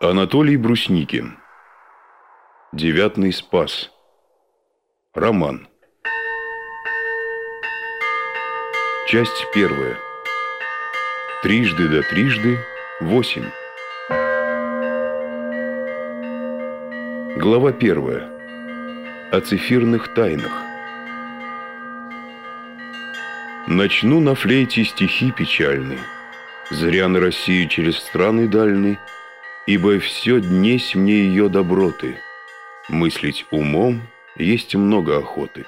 Анатолий Брусникин. Девятный спас. Роман. Часть первая. Трижды до трижды восемь. Глава первая. О цифирных тайнах. Начну на флейте стихи печальные, Зря на Россию через страны дальние, Ибо все днесь мне ее доброты. Мыслить умом есть много охоты.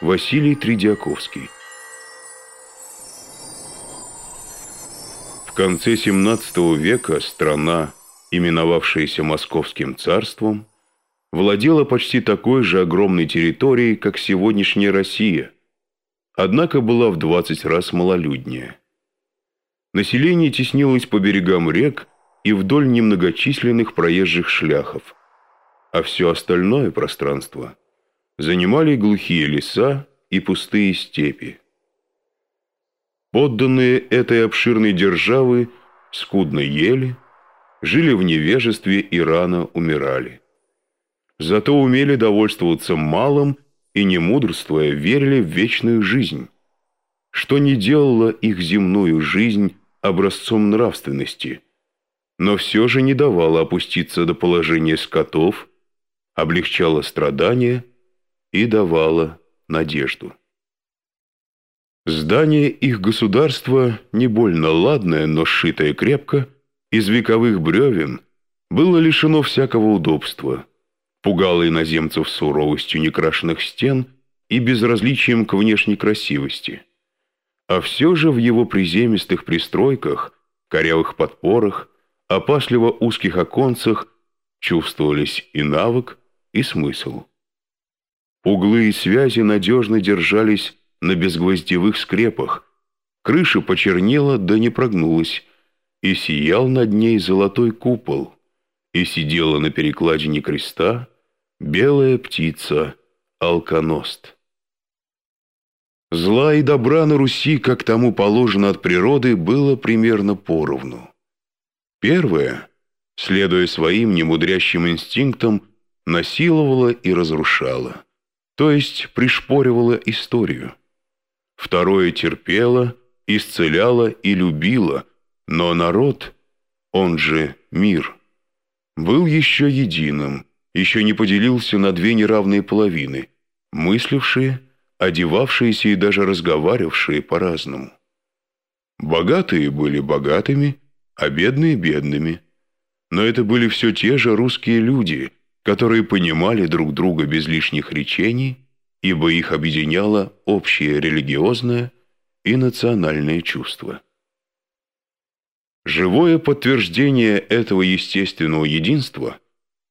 Василий Тридиаковский В конце XVII века страна, именовавшаяся Московским царством, владела почти такой же огромной территорией, как сегодняшняя Россия, однако была в 20 раз малолюднее. Население теснилось по берегам рек и вдоль немногочисленных проезжих шляхов, а все остальное пространство занимали глухие леса и пустые степи. Подданные этой обширной державы скудно ели, жили в невежестве и рано умирали. Зато умели довольствоваться малым и, не мудрствуя, верили в вечную жизнь, что не делало их земную жизнь образцом нравственности – но все же не давала опуститься до положения скотов, облегчала страдания и давала надежду. Здание их государства, не больно ладное, но сшитое крепко, из вековых бревен, было лишено всякого удобства, пугало иноземцев суровостью некрашенных стен и безразличием к внешней красивости. А все же в его приземистых пристройках, корявых подпорах, опасливо узких оконцах чувствовались и навык, и смысл. Углы и связи надежно держались на безгвоздевых скрепах, крыша почернела да не прогнулась, и сиял над ней золотой купол, и сидела на перекладине креста белая птица алконост. Зла и добра на Руси, как тому положено от природы, было примерно поровну. Первое, следуя своим немудрящим инстинктам, насиловало и разрушало, то есть пришпоривало историю. Второе терпело, исцеляло и любило, но народ, он же мир, был еще единым, еще не поделился на две неравные половины, мыслившие, одевавшиеся и даже разговаривавшие по-разному. Богатые были богатыми, а бедные – бедными. Но это были все те же русские люди, которые понимали друг друга без лишних речений, ибо их объединяло общее религиозное и национальное чувство. Живое подтверждение этого естественного единства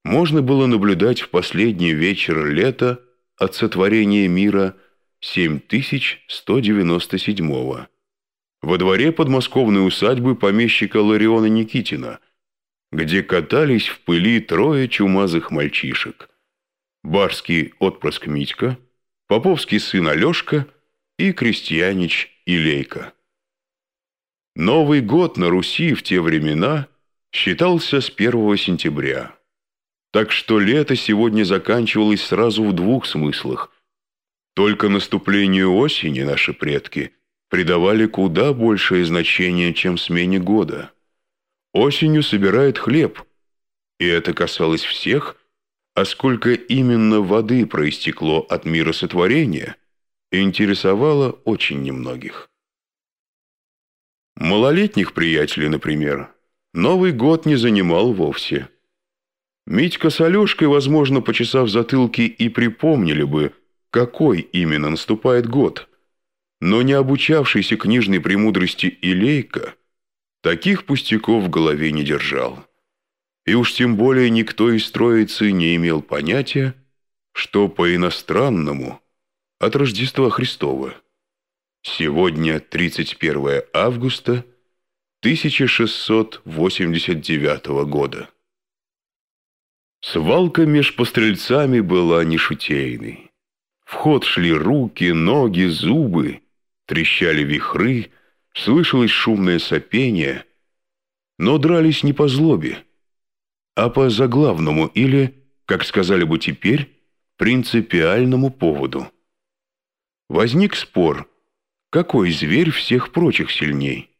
можно было наблюдать в последний вечер лета от сотворения мира 7197 года во дворе подмосковной усадьбы помещика Лариона Никитина, где катались в пыли трое чумазых мальчишек. Барский отпрыск Митька, поповский сын Алешка и крестьянич Илейка. Новый год на Руси в те времена считался с 1 сентября. Так что лето сегодня заканчивалось сразу в двух смыслах. Только наступлению осени наши предки – придавали куда большее значение, чем смене года. Осенью собирают хлеб, и это касалось всех, а сколько именно воды проистекло от мира сотворения, интересовало очень немногих. Малолетних приятелей, например, Новый год не занимал вовсе. Митька с Алешкой, возможно, почесав затылки, и припомнили бы, какой именно наступает год – но не обучавшийся книжной премудрости Илейка таких пустяков в голове не держал. И уж тем более никто из троицы не имел понятия, что по-иностранному от Рождества Христова. Сегодня 31 августа 1689 года. Свалка меж пострельцами была нешутейной. В ход шли руки, ноги, зубы, Трещали вихры, слышалось шумное сопение, но дрались не по злобе, а по заглавному или, как сказали бы теперь, принципиальному поводу. Возник спор, какой зверь всех прочих сильней?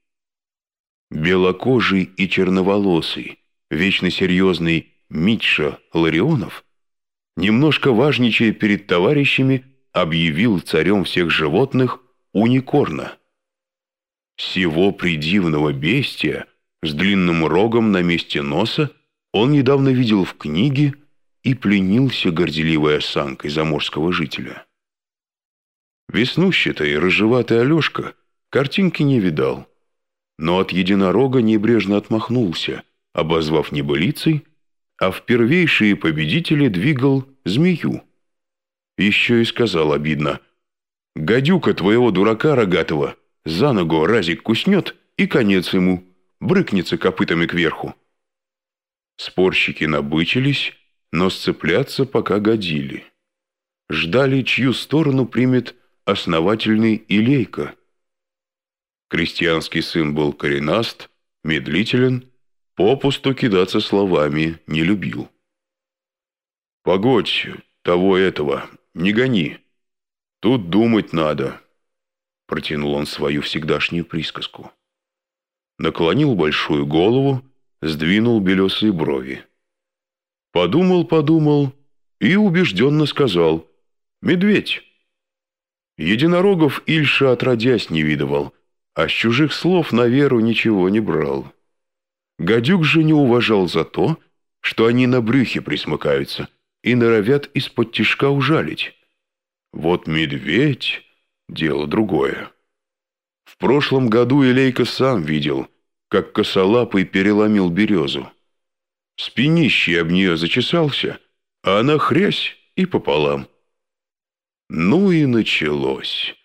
Белокожий и черноволосый, вечно серьезный Митша Ларионов, немножко важничая перед товарищами, объявил царем всех животных уникорна. Сего придивного бестия с длинным рогом на месте носа он недавно видел в книге и пленился горделивой осанкой заморского жителя. Веснущатый и рыжеватый Алешка картинки не видал, но от единорога небрежно отмахнулся, обозвав небылицей, а в первейшие победители двигал змею. Еще и сказал обидно, «Гадюка твоего дурака рогатого за ногу разик куснет, и конец ему, брыкнется копытами кверху». Спорщики набычились, но сцепляться пока годили. Ждали, чью сторону примет основательный Илейка. Крестьянский сын был коренаст, медлителен, попусту кидаться словами не любил. «Погодь, того этого, не гони. Тут думать надо», — протянул он свою всегдашнюю присказку. Наклонил большую голову, сдвинул белесые брови. Подумал, подумал и убежденно сказал «Медведь». Единорогов Ильша отродясь не видывал, а с чужих слов на веру ничего не брал. Гадюк же не уважал за то, что они на брюхе присмыкаются и норовят из-под тишка ужалить. Вот медведь — дело другое. В прошлом году Илейка сам видел, как косолапый переломил березу. Спинищий об нее зачесался, а она хрясь и пополам. Ну и началось.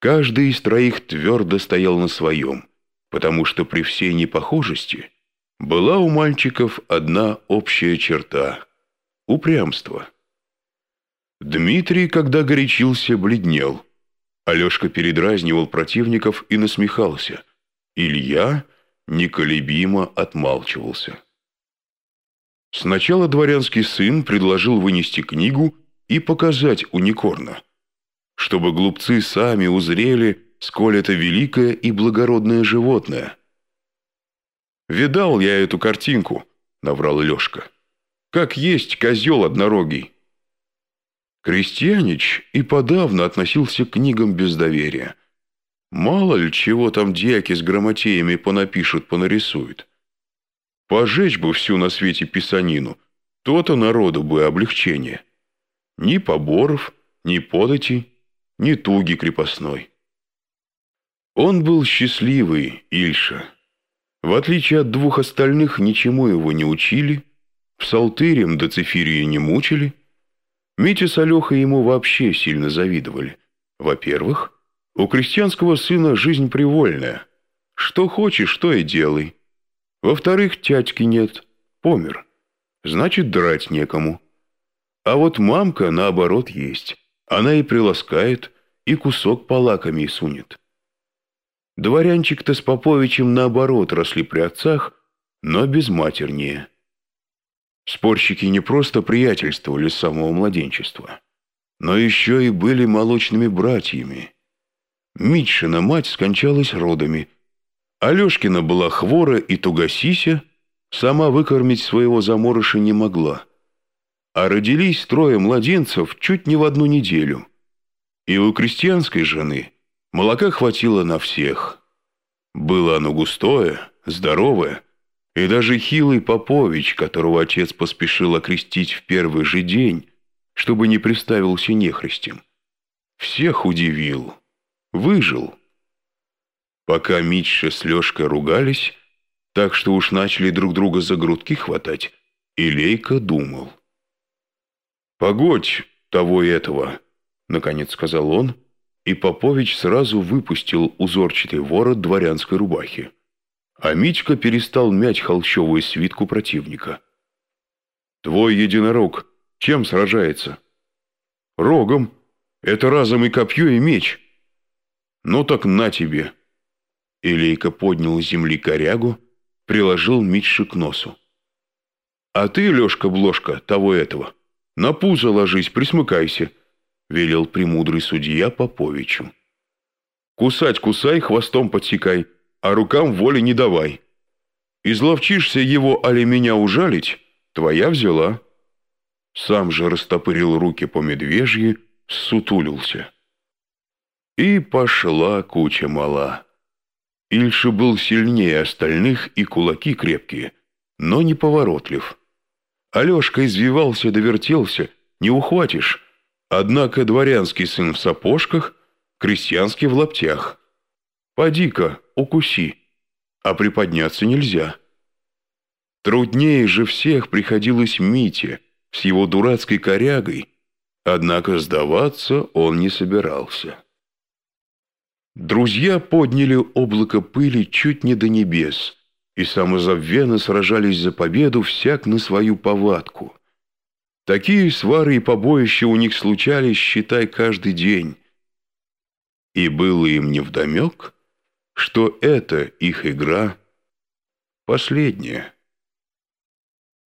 Каждый из троих твердо стоял на своем, потому что при всей непохожести была у мальчиков одна общая черта — упрямство. Дмитрий, когда горячился, бледнел. Алешка передразнивал противников и насмехался. Илья неколебимо отмалчивался. Сначала дворянский сын предложил вынести книгу и показать уникорна, чтобы глупцы сами узрели, сколь это великое и благородное животное. «Видал я эту картинку», — наврал Лешка. «Как есть козел однорогий». Крестьянич и подавно относился к книгам без доверия. Мало ли чего там дьяки с грамотеями понапишут, понарисуют. Пожечь бы всю на свете писанину, то-то народу бы облегчение. Ни поборов, ни подати, ни туги крепостной. Он был счастливый, Ильша. В отличие от двух остальных, ничему его не учили, псалтырем до цифирии не мучили. Митя с Алехой ему вообще сильно завидовали. Во-первых, у крестьянского сына жизнь привольная. Что хочешь, то и делай. Во-вторых, тятьки нет, помер. Значит, драть некому. А вот мамка, наоборот, есть. Она и приласкает, и кусок полаками и сунет. Дворянчик-то с Поповичем, наоборот, росли при отцах, но без матернее. Спорщики не просто приятельствовали с самого младенчества, но еще и были молочными братьями. Митшина мать скончалась родами. Алешкина была хвора и тугосися, сама выкормить своего заморыша не могла а родились трое младенцев чуть не в одну неделю. И у крестьянской жены молока хватило на всех. Было оно густое, здоровое, и даже хилый Попович, которого отец поспешил окрестить в первый же день, чтобы не приставился нехристем, всех удивил, выжил. Пока Митша с Лешкой ругались, так что уж начали друг друга за грудки хватать, Илейка думал — «Погодь того и этого», — наконец сказал он, и Попович сразу выпустил узорчатый ворот дворянской рубахи. А Митька перестал мять холщовую свитку противника. «Твой единорог чем сражается?» «Рогом. Это разом и копье, и меч». «Ну так на тебе». Илейка поднял с земли корягу, приложил Митши к носу. А ты, Лешка-Блошка, того этого, на пузо ложись, присмыкайся, велел премудрый судья Поповичу. Кусать кусай, хвостом подсекай, а рукам воли не давай. Изловчишься его, али меня ужалить, твоя взяла. Сам же растопырил руки по медвежьи, сутулился. И пошла куча мала. Ильша был сильнее остальных и кулаки крепкие, но не поворотлив. Алешка извивался довертелся, не ухватишь. Однако дворянский сын в сапожках, крестьянский в лаптях. Поди-ка, укуси, а приподняться нельзя. Труднее же всех приходилось Мите с его дурацкой корягой, однако сдаваться он не собирался. Друзья подняли облако пыли чуть не до небес и самозабвенно сражались за победу всяк на свою повадку. Такие свары и побоища у них случались, считай, каждый день. И было им невдомек, что это их игра последняя.